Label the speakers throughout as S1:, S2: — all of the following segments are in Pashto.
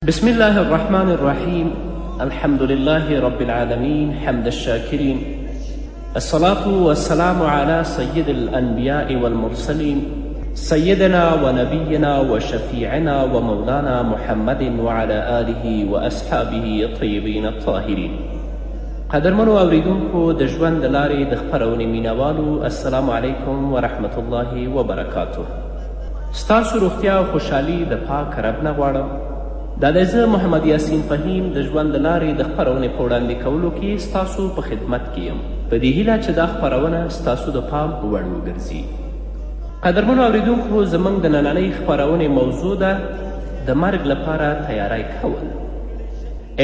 S1: بسم الله الرحمن الرحيم الحمد لله رب العالمين حمد الشاكرين الصلاة والسلام على سيد الأنبياء والمرسلين سيدنا ونبينا وشفيعنا ومولانا محمد وعلى آله وأصحابه الطيبين الطاهرين قدرمنو اوریدونکو د ژوند د لارې د خپرونې مینوالو السلام علیکم ورحمت الله وبرکاته ستاسو روغتیا او خوشحالي د پاک رب نه غواړم. دا دی زه محمد یاسین فهیم د ژوند د لارې د خپرونې په وړاندې کولو کې ستاسو په خدمت کې یم. په دې هیله چې دا خپرونه ستاسو د پام وړ وګرځي. قدرمنو اوریدونکو زموږ د نننۍ خپرونې موضوع ده د مرګ لپاره تیاری کول.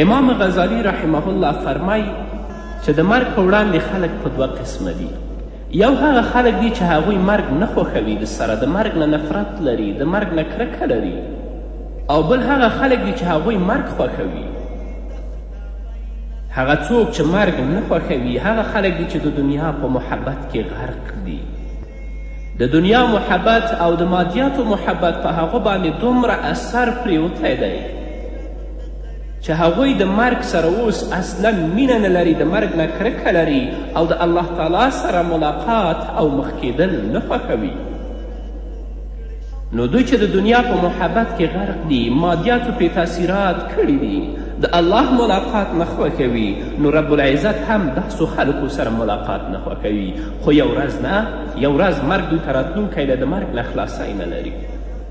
S1: امام غزالی رحمه الله فرمای چې د مرګ په وړاندې خلک په دوه قسمه دي یو هغه خلک دي چې هغوی مرګ نه خوښوي د سره د مرګ نه نفرت لري د مرګ نه کرکه لري او بل هغه خلک دي چې هغوی مرګ خوښوي هغه څوک چې مرګ نه خوښوي هغه خلک دي چې د دنیا په محبت کې غرق دي د دنیا محبت او د مادیاتو محبت په هغه باندې دومره اثر پریوتی دی چې هغوی د مرګ سره اوس اصلا مینه نه لري د مرګ نه کرکه لري او د الله تعالی سره ملاقات او مخ کېدل نه خوښوي نو دوی چې د دنیا په محبت کې غرق دي مادیاتو پې تاثیرات کړي دي د الله ملاقات نه خوښوي نو رب العزت هم داسو خلکو سره ملاقات نه خوښوي خو یو ورځ نه یو ورځ مرګ دوی ته راتلونکی دی د مرګ نه خلاصی نه لري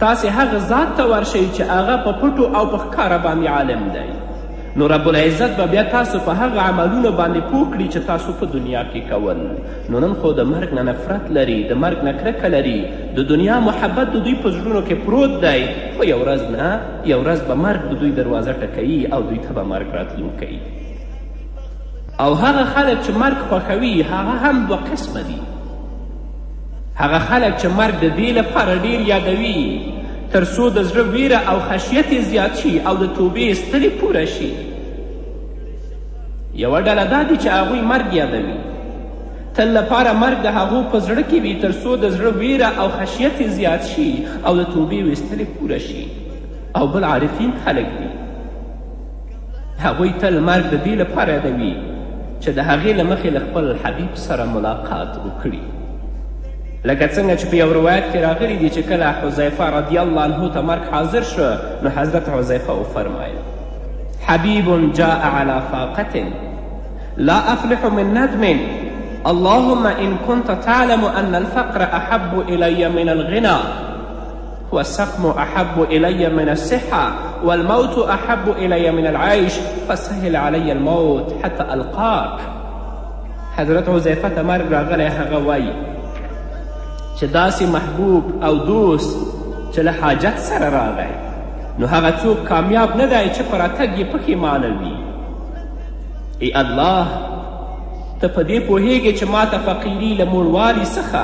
S1: تاسې هغه ذات ته ورشئ چې هغه په پټو او په ښکاره باندې عالم دی نو رب العزت به بیا تاسو په هغه عملونو باندې پوه کړي چې تاسو په دنیا کې کول نو نن خو د مرګ نه نفرت لري د مرګ نه کرکه لري د دنیا محبت د دوی په زړونو کې پروت دی خو یو ورځ نه یو ورځ به مرګ د دوی دروازه ټکوي او دوی ته به مرګ راتلونکی او هغه خلک چې مرګ خوښوي هغه هم دوه قسمه دي هغه خلک چې مرګ د دې لپاره ډیر یادوي تر څو د زړه ویره او خشیت یې زیات شي او د توبې ستنې پوره شي یوه ډله دا دي چې هغوی مرګ یادوي تل لپاره مرګ د هغو په زړه کې وي تر څو د زړه ویره او خشیت یې زیات شي او د توبې ویستلې پوره شي او بل عارفین خلک دي هغوی تل مرګ د دې لپاره یادوي چې د هغې له مخې له خپل حبیب سره ملاقات وکړي لکه څنګه چې په یو روایت کې راغلی دي چې کله حذیفه رضی الله عنه ته مرګ حاضر شو نو حضرت حذیفه وفرمایل حبیب جاء علی فاقت لا افلح من ندم اللهم ان كنت تعلم ان الفقر احب الي من الغنى والسقم احب الی من الصحه والموت احب الی من العیش فسهل علی الموت حتی القاک حضرت حذیفه ته مرګ راغلی هغه وایي چې داسې محبوب او دوست چې له حاجت سره راغی نو هغه څوک کامیاب نه دی چې په راتګ یې پښیمانه وي ای الله ته په دې پوهېږې چې ما ته فقیري له موړوالي څخه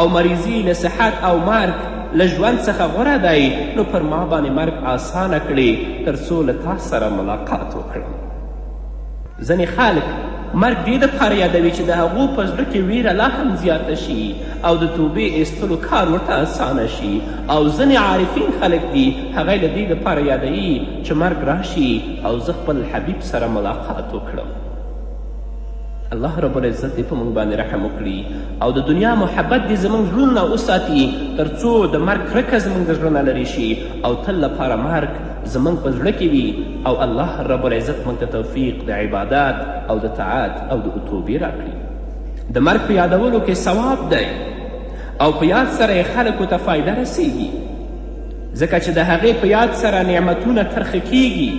S1: او مریضي له صحت او مرګ له ژوند څخه غوره دی نو پر ما باندې مرګ آسانه کړي تر څو له تا سره ملاقات وکړم ځینې خلک مرګ دې دپاره یادوي چې د هغو په زړه کې ویره لا هم زیاته شي او د توبې ایستلو کار ورته اسانه شي او ځینې عارفین خلک دي هغه له دې دپاره یادوي چې مرګ راشي او زه خپل حبیب سره ملاقات وکړم الله رب العزت دې په موږ باندې رحم وکړي او د دنیا محبت دې زموږ زړونو نه وساتي تر څو د مرګ کرکه زموږ د زړه نه لرې شي او تل لپاره مرګ زموږ په زړه کې وي او الله رب العزت موږ ته توفیق د عبادت او د طاعت او د اتوبې راکړي د مرګ په یادولو کې ثواب دی او په یاد سره یې خلکو ته فایده رسیږي ځکه چې د هغې په یاد سره نعمتونه ترخه کیږي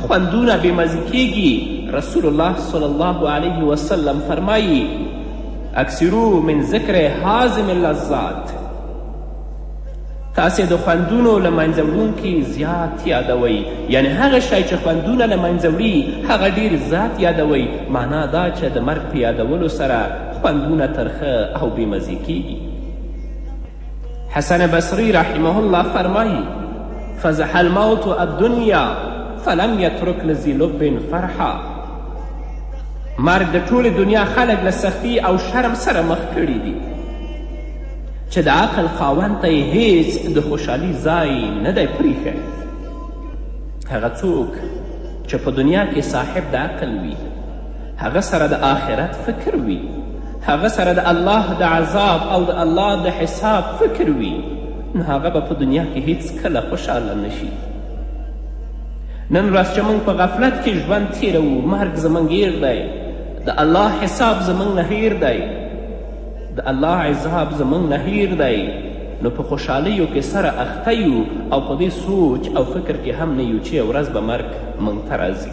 S1: خوندونه بې مزې کیږي رسول الله صلی الله علیه وسلم فرمایي اکثرو من ذکر حازم اللذات تاسې د خوندونو له منځه وړونکي زیات یادوئ یعنی هغه شی چې خوندونه له منځه وړي هغه ډیر زیات یادوئ معنا دا چې د مرګ په یادولو سره خوندونه ترخه او بېمزې کیږي حسن بصری رحمه الله فرمایی فزح الموت الدنیا فلم یترک لذی لب فرحا مرګ د ټولې دنیا خلک له سختی او شرم سره مخ کړي دي چې د عقل خاوند ته یې هیڅ د خوشحالي ځای نه دی پریښی هغه څوک چې په دنیا کې صاحب د عقل وي هغه سره د آخرت فکر وي هغه سره د الله د عذاب او د الله د حساب فکر وي نو هغه به په دنیا کې هیڅ کله خوشحاله نشي نن ورځ چې موږ په غفلت کې ژوند تیروو مرګ زموږ هیر دی د الله حساب زموږ نه هیر دی د الله عذاب زموږ نه هیر دی نو په خوشحالیو کې سره اخته یو او په دې سوچ او فکر کې هم نه یو چې ورځ به مرګ موږ ته راځي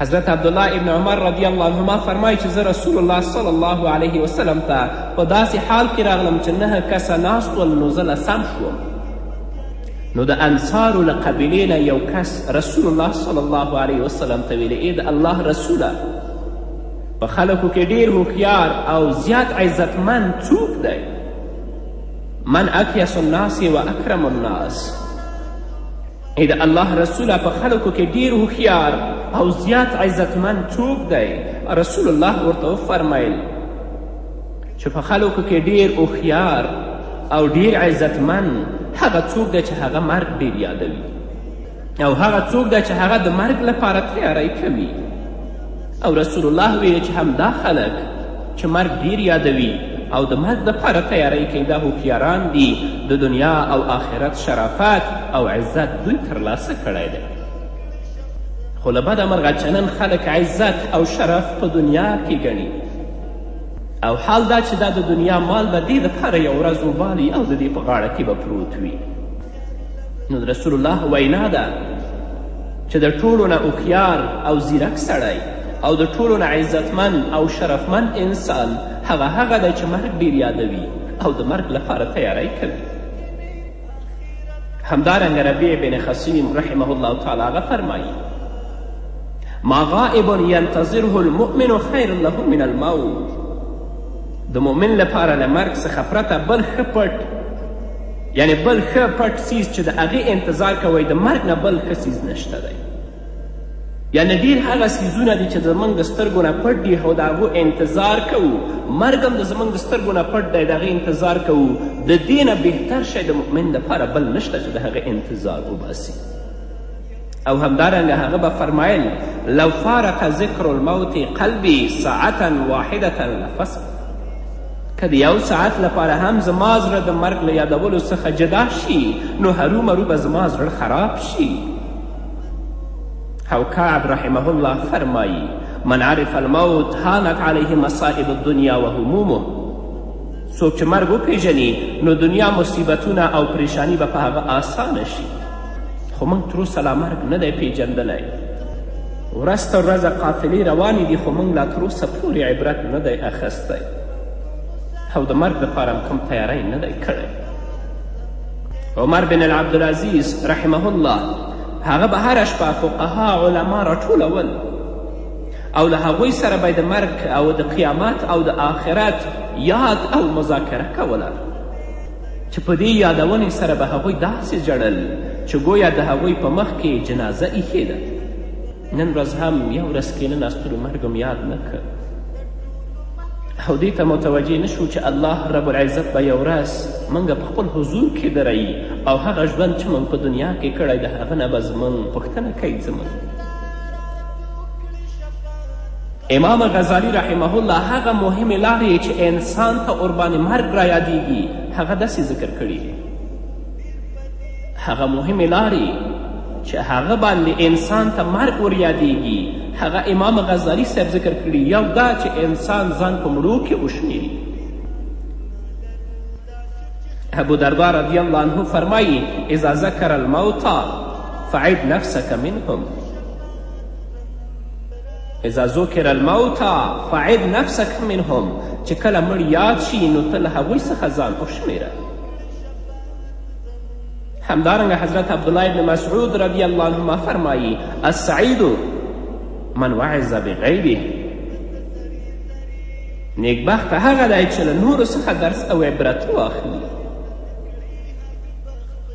S1: حضرت عبدالله ابن عمر رضی الله عنهما فرمایي چې زه رسول الله صلی الله علیه وسلم ته په داسې حال کې راغلم چې نهه کسه ناست ول نو زه لسم شوم نو د انصارو له قبیلې نه یو کس رسول الله صلی الله علیه وسلم ته ویلې ای د الله رسوله په خلکو کې ډیر هوښیار او زیات عزتمند څوک دی من اکیس الناس و اکرم الناس ای د الله رسوله په خلکو کې ډیر هوښیار او زیات عزتمن څوک دی رسول الله ورته وفرمیل چې په خلکو کې ډیر هوښیار او ډیر عزتمن هغه څوک دی چې هغه مرګ ډیر یادوي او هغه څوک دی چې هغه د مرګ لپاره تیاری کوي او رسول الله ویلي چې همدا خلک چې مرګ ډیر یادوي او د مرګ دپاره تیاری کوي دا هوښیاران دي د دنیا او آخرت شرافت او عزت دوی ترلاسه کړی دی خو له بده مرغه چې نن خلک عزت او شرف په دنیا کې ګڼي او حال دا چې دا د دنیا مال به دې دپاره یو ورځ وبالي او د دې په غاړه کې به پروت وي نو د رسول الله وینا ده چې د ټولو نه هوښیار او زیرک سړی او د ټولو نه عزتمن او شرفمن انسان هغه هغه دی چې مرګ ډیر یادوي او د مرګ لپاره تیاری کوي همدارنګه ربیع بن خسیم رحمه الله تعالی هغه فرمایي ما غائب ینتظره المؤمن خیر له من الموت د مؤمن لپاره له مرګ څخه پرته بل ښه پټ یعنی بل ښه پټ څیز چې د هغې انتظار کوئ د مرګ نه بل ښه څیز نشته دی یعنی ډیر هغه څیزونه دي چې زموږ د سترګو نه پټ دي او د هغو انتظار کوو مرګ هم د زموږ د سترګو نه پټ دی د هغې انتظار کوو د دې نه بهتر شی د مؤمن دپاره بل نشته چې د هغې انتظار وباسي او همدارنګه هغه به فرمایل لو فارق ذکر الموت قلبي ساعتا واحدة لفسق که د یو ساعت لپاره هم زما زړه د مرګ له یادولو څخه جدا شي نو هرومرو به زما زړه خراب شي او کعب رحمه الله فرمایی من عرف الموت هانت علیه مصائب الدنیا و همومه څوک چې مرګ وپیژني نو دنیا مصیبتونه او پریشانی به په هغه آسانه شي خو موږ تر اوسه لا مرګ نه دی پیژندلی ورځ تر ورځه قافلې روانې دي خو موږ لا تر اوسه پورې عبرت نه دی اخیستی او د مرګ دپاره هم کوم تیاری نه دی کړی عمر بن العبدالعزیز رحمه الله هغه به هره شپه فقها علما راټولول او له هغوی سره به د مرګ او د قیامت او د آخرت یاد او مذاکره کوله چې په دې یادونې سره به هغوی داسې ژړل چې ګویا د هغوی په مخ کې جنازه ایښې ده نن ورځ هم یو ورځ کې نه ناستلو مرګ هم یاد نه کړ او دې ته متوجه نه شو چې الله رب العزت به یو ورځ موږ په خپل حضور کې درایي او هغه ژوند چې موږ په دنیا کې کړی د هغه نه به زموږ پوښتنه کوي زموږ امام غزالی رحمه الله هغه مهمې لارې چې انسان ته ورباندې مرګ را یادیږي هغه داسې ذکر کړي دي هغه مهمې لارې چې هغه باندې انسان ته مرګ ور یادیږي هغه امام غزالی صاحب ذکر کړي یو دا چې انسان ځان په مړو کې وشمېري ابو دردا رضی الله عنه فرمایي اذا ذکر الموتا فعد نفسك منهم اذا ذکر الموتى فعد نفسك منهم چې کله مړ یاد شي نو ته له هغوی څخه ځان وشمېره همدارنګه حضرت عبدالله ابن مسعود رضی الله عنهما فرمایی السعید من وعظ بغیره نیکبخت هغه دی چې له نورو څخه درس او عبرت واخلي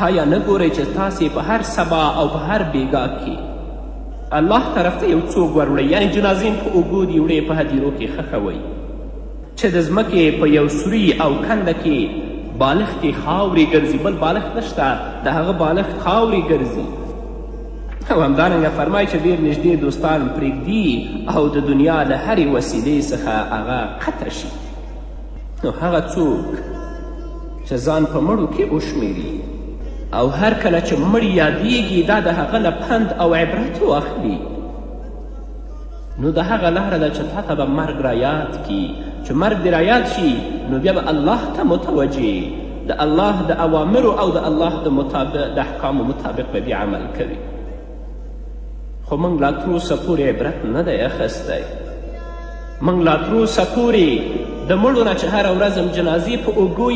S1: هیا نه ګورئ چې تاسې په هر سبا او په هر بیګا کې الله طرف ته یو څوک وروړئ یعنې جنازې په اوږو دي وړې په هدیرو کې خښوئ چې د ځمکې په یو سوري او کنده کې بالښت کې خاورې ګرځي بل بالښت نشته د هغه بالښت خاورې ګرځي او همدارنګه فرمای چې ډېر نږدې دوستان پرېږدي او د دنیا له هرې وسیلې څخه هغه قطع شي نو هغه څوک چې ځان په مړو کې وشمېري او هر کله چې مړ یادیږي دا د هغه نه پند او عبرت واخلي نو د هغه لاره ده چې تا ته به مرګ رایاد کي چې مرګ دې رایاد شي نو بیا به الله ته متوجه د الله د اوامرو او د الله د, مطابق د احکامو مطابق به بیا عمل کوي خو موږ لا تر اوسه پورې عبرت نه دی اخیستی موږ لا تر اوسه پورې د مړو نه چې هره ورځ هم جنازې په اوږو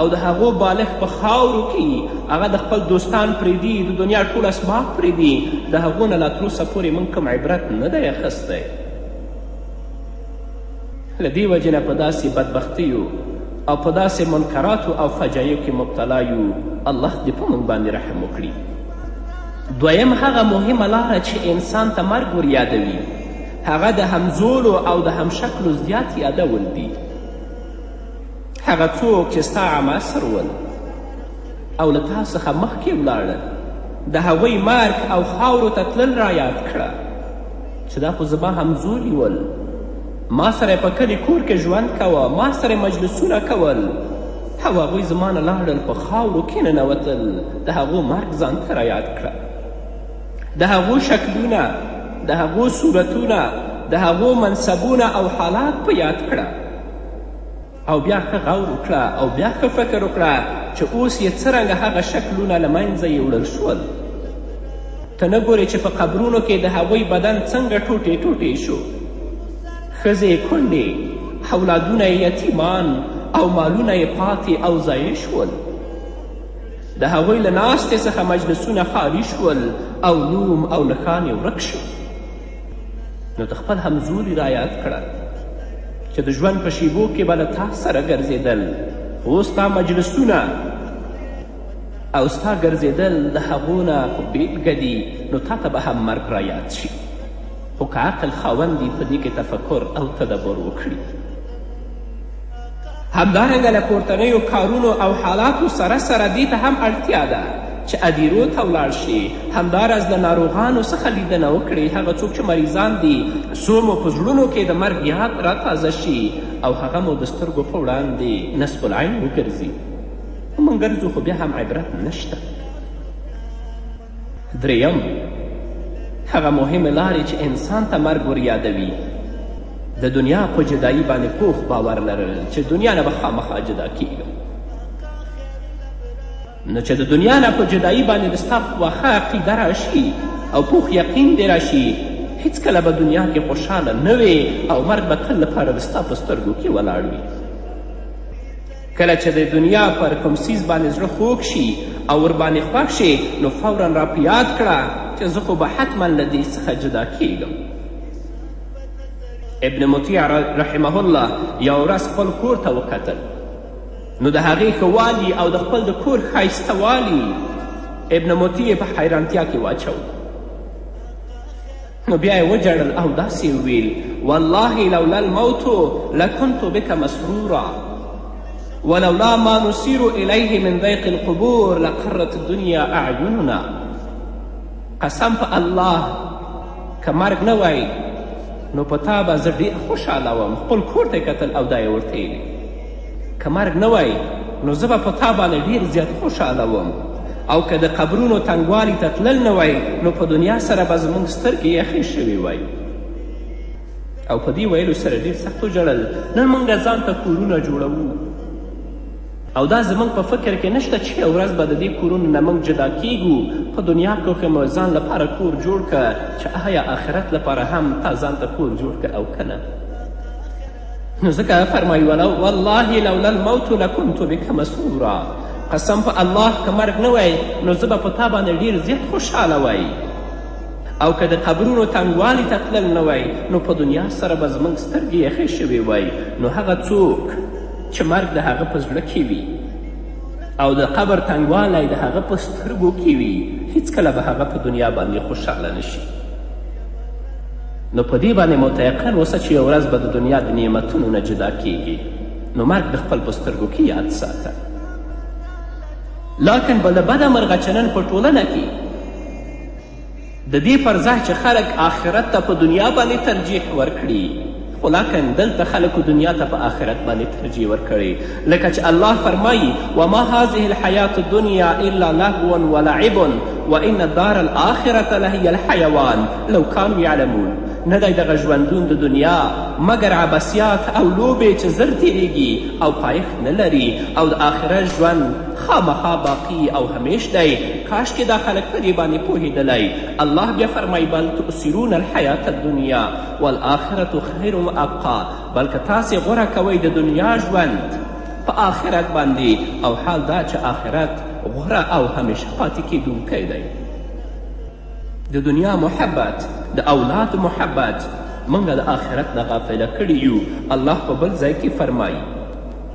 S1: او د هغو بالښت په خاورو کې هغه د خپل دوستان پرېږدي د دنیا ټول اسباب پرېږدي د هغو نه لا تر اوسه پورې موږ کوم عبرت نه دی اخیستی له دې وجې نه په داسې بدبختیو او په داسې منکراتو او فجایو کې مبتلا یو الله دې په موږ باندې رحم وکړي دویم هغه مهمه لاره چې انسان ته مرګ ور یادوي هغه د همزولو او د همشکلو زیات یادول دي هغه څوک چې ستا عماصر ول او له تا څخه مخکې ولاړل د هغوی مرګ او خاورو ته تلل رایاد کړه چې دا خو زما همزولي ول ما سره یې په کلي کور کې ژوند کوه ما سره یې مجلسونه کول او هغوی زما نه لاړل په خاورو کې ننوتل د هغو مرګ ځان ته رایاد کړه د هغو شکلونه د هغو صورتونه د هغو منصبونه او حالات په یاد کړه او بیا ښه غور وکړه او بیا ښه فکر وکړه چې اوس یې څرنګه هغه شکلونه له منځه یوړل شول ته نه ګورې چې په قبرونو کې د هغوی بدن څنګه ټوټې ټوټې شو ښځې کونډې اولادونه یې یتیمان او مالونه یې پاتې او ضایع شول د هغوی له ناستې څخه مجلسونه خالي شول او نوم او نښان یې ورک شو نو ته خپل همزولي رایاد کړه چې د ژوند په شیبو کې به له تا سره ګرځېدل خو ستا مجلسونه او ستا ګرځېدل د هغو نه خو بېلګه دي نو تا ته به هم مرګ رایاد شي خو که عقل خاوند دي په دې کې تفکر او تدبر وکړي همدارنګه له پورتنیو کارونو او حالاتو سره سره دې ته هم اړتیا ده چې ادیرو ته ولاړ شي همداراز له ناروغانو څخه لیدنه وکړي هغه څوک چې مریضان دي څو مو په زړونو کې د مرګ یاد راتازه شي او هغه مو د سترګو په وړاندې نصب العین وګرځي موږ ګرځو خو بیا هم عبرت نشته دریم هغه مهمې لارې چې انسان ته مرګ ور یادوي د دنیا په جدایي باندې پوخ باور لرل چې دنیا نه به خامخا جدا کیږم نو چې د دنیا نه په جدایي باندې د ستا پوخه عقیده راشي او پوخ یقین دې راشي هیڅکله به دنیا کې خوشحاله نه او مرګ به تل لپاره د ستا په سترګو کې ولاړ وي کله چې د دنیا پر کوم څیز باندې زړه خوږ شي او ورباندې خوښ شي نو فورا را په یاد کړه چې زه خو به حتما له دې څخه جدا کیږم ابن مطیع رحمه الله یو ورځ خپل کور ته وکتل نو د هغې ښه والي او د خپل د کور ښایسته والي ابن مطیع په حیرانتیا کې واچوه نو بیا یې وژړل او داسې یې وویل والله لولا الموت لکنت بک مسرورا ولولا ما نسیر الیه من ضیق القبور لقرت الدنیا اعیننا قسم په الله که مرګ نه وای نو په تا به زه ډېر خوشحاله وم خپل کور ته کتل او دا یې ورته که مرګ نه وای نو زه به په تا باندې ډېر زیات خوشحاله وم او که د قبرونو تنګوالي ته تلل نه وای نو په دنیا سره به زموږ سترګې یخې شوې وای او په دې ویلو سره ډېر سخت وژړل نن موږ ځان ته کورونه جوړوو او دا زموږ په فکر کې نشته چې یو ورځ به د دې کورونو نه موږ جدا کیږو په دنیا کې که مو ځان لپاره کور جوړ که چې آیا آخرت لپاره هم تا ځان ته کور جوړ که او که نه نو ځکه فرمایي ولو والله لولا الموت لکنت بک مسرورا قسم په الله که مرګ نه وای نو زه به په تا باندې ډیر زیات خوشحاله وای او که د قبرونو تنګوالي ته تلل نه وای نو په دنیا سره به زموږ سترګې یخې شوې وای نو هغه څوک چې مرګ د هغه په زړه کې وي او د قبر تنګوالی د هغه په سترګو کې وي هیڅکله به هغه په دنیا باندې خوشحاله نشي نو په دې باندې متيقن اوسه چې یو ورځ به د دنیا د نعمتونو نه جدا کیږي نو مرګ د خپل په سترګو کې یاد ساته لاکن بله بده مرغه چې نن په ټولنه کې د دې پر ځای چې خلک آخرت ته په دنیا باندې ترجیح ورکړي ولاکن دلته خلکو دنیا ته په آخرت باندې ترجیح ورکړې لکه چې الله فرمایي وما هذه الحیات الدنیا الا لهو ولعب وان الدار الاخرة لهی الحیوان لو کانو یعلمون نه دی دغه ژوندون د دنیا مګر عبسیات او لوبې چې زر تیریږي او پایښت نه لري او د آخرت ژوند خامخا باقی او همیش دی کاش کې دا خلک په دې باندې پوهېدلی الله بیا فرمایي بل تؤثرون الحیات الدنیا والآخرة خیر و ابقا بلکه تاسې غوره کوئ د دنیا ژوند په آخرت باندې او حال دا چې آخرت غوره او همیشه پاتې کیدونکی دی د دنیا محبت د اولاد محبت موږ د آخرت نه غافله کړي یو الله په بل ځای کې فرمایي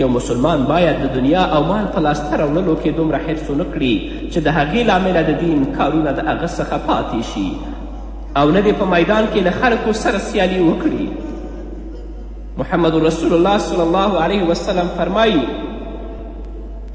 S1: یو مسلمان باید د دنیا او مال په لاسته راوړلو کې دومره حرص ونه کړي چې د هغې لامله د دین کارونه د هغه څخه پاتې شي او نه دې په میدان کې له خلکو سره سیالي وکړي محمد رسول الله صلی الله علیه وسلم فرمایي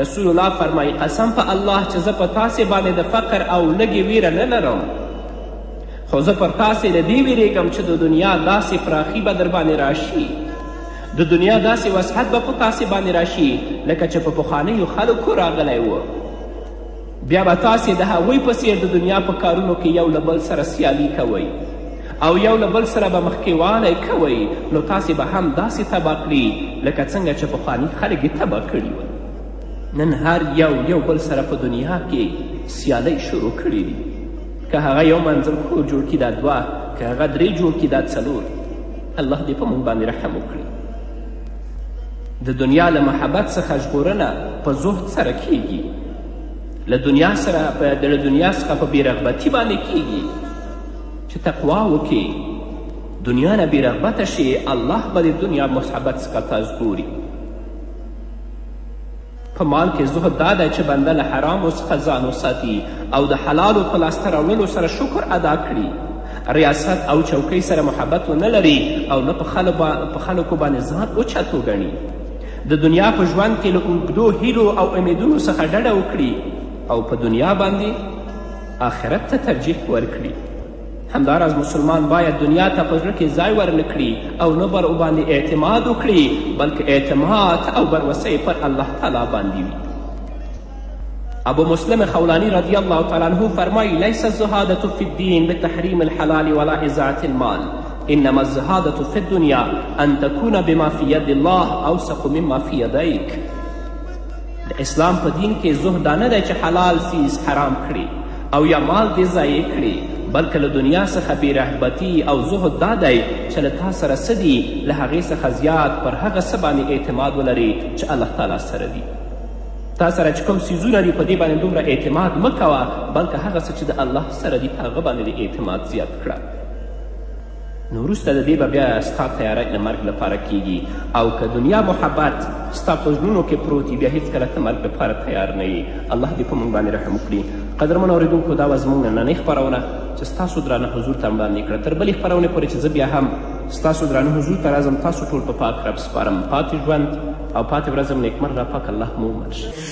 S1: رسول الله فرمایي قسم په الله چې زه په تاسې باندې د فقر او لږې ویره نه لرم خو زه پر تاسې له دې ویرېږم چې د دنیا داسې پراخي به در باندې راشي د دنیا داسې وسعت به په تاسې باندې راشي لکه چې په پخوانیو خلکو راغلی و بیا به تاسې د هغوی په څیر د دنیا په کارونو کې یو له بل سره سیالي کوئ
S2: او یو له بل سره به مخکېوالی کوئ نو تاسې به هم داسې تبا کړي لکه څنګه چې پخواني خلک یې تبا کړي ول نن هر یو یو بل سره په دنیا کې سیالۍ شروع کړي دي که هغه یو منظر کور جوړ کړي دا دوه که هغه درې جوړ کړي دا څلور الله دې په موږ باندې رحم وکړي د دنیا له محبت څخه ژغورنه په زهد سره کیږي له دنیا سره په د دنیا څخه په بیرغبتي باندې کیږي چې تقوا وکړي دنیا نه بیرغبته شي الله به د دنیا محبت څخه تا ژغوري په مال کې زهد دا دی چې بنده له حرامو څخه ځان وساتي او د حلالو په لاسته راوړلو سره شکر ادا کړي ریاست او چوکۍ سره محبت ونه لري او نه په خلکو باندې ځان اوچت وګڼي د دنیا په ژوند کې له اوږدو هیلو او امیدونو څخه ډډه وکړي او په دنیا باندې آخرت ته ترجیح ورکړي همداراز مسلمان باید دنیا ته په زړه کې ځای ورنکړي او نه بر باندې اعتماد وکړي بلکې اعتماد او بروسه پر الله تعالی باندې وي ابو مسلم خولانی رضی الله تعالی عنه فرمایی لیس الزهادة فی الدین بتحریم الحلال ولا ازاعة المال انما الزهادة فی الدنیا ان تکون بما فی ید الله اوثق مما فی یدیک د اسلام په دین کې زهد دا نه دی چې حلال سیز حرام کړي او یا مال دې ضایع کړي بلکې له دنیا څخه بې رهبتي او زهد دا دی چې له تا سره څه دي له هغې څخه زیات پر هغه څه باندې اعتماد ولري چې الله تعالی سره دي تا سره چې کوم څیزونه دي په دې باندې دومره اعتماد مه کوه بلکې هغه څه چې د الله سره دي په هغه باندې اعتماد زیات کړه نو وروسته د دې به بیا ستا تیاری د مرګ لپاره کیږي او که دنیا محبت ستا په زړونو کې پروت وي بیا هیڅکله ته مرګ لپاره تیار نه یې الله دې په موږ باندې رحم وکړي قدرمن اورېدونکو دا وه زموږ نننۍ خپرونه چې ستاسو درانه حضور ته وړاندې کړه تر بلې خپرونې پورې چې زه بیا هم ستاسو درانه حضور ته راځم تاسو ټول په پاک رب سپارم پاتې ژوند او پاتې ورځم نیکمرغه پاک الله مو ومنشي